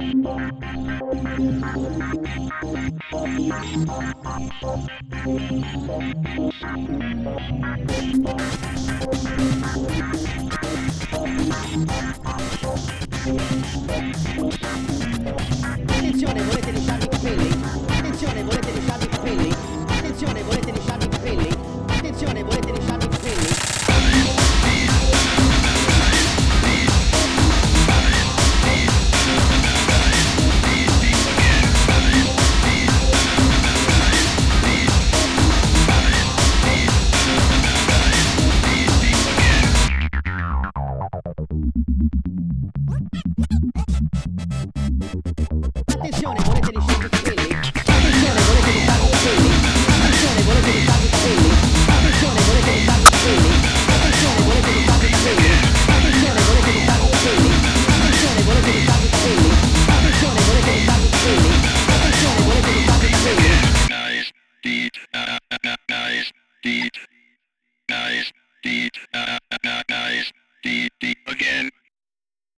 Attenzione, volete lisciarvi i capelli? Attenzione, volete lisciarvi i capelli? Attenzione, volete lisciarvi I capelli? Attenzione, volete lisciarvi i capelli? I capelli? Attenzione, volete lisciarvi? Nice uh, uh, uh, uh,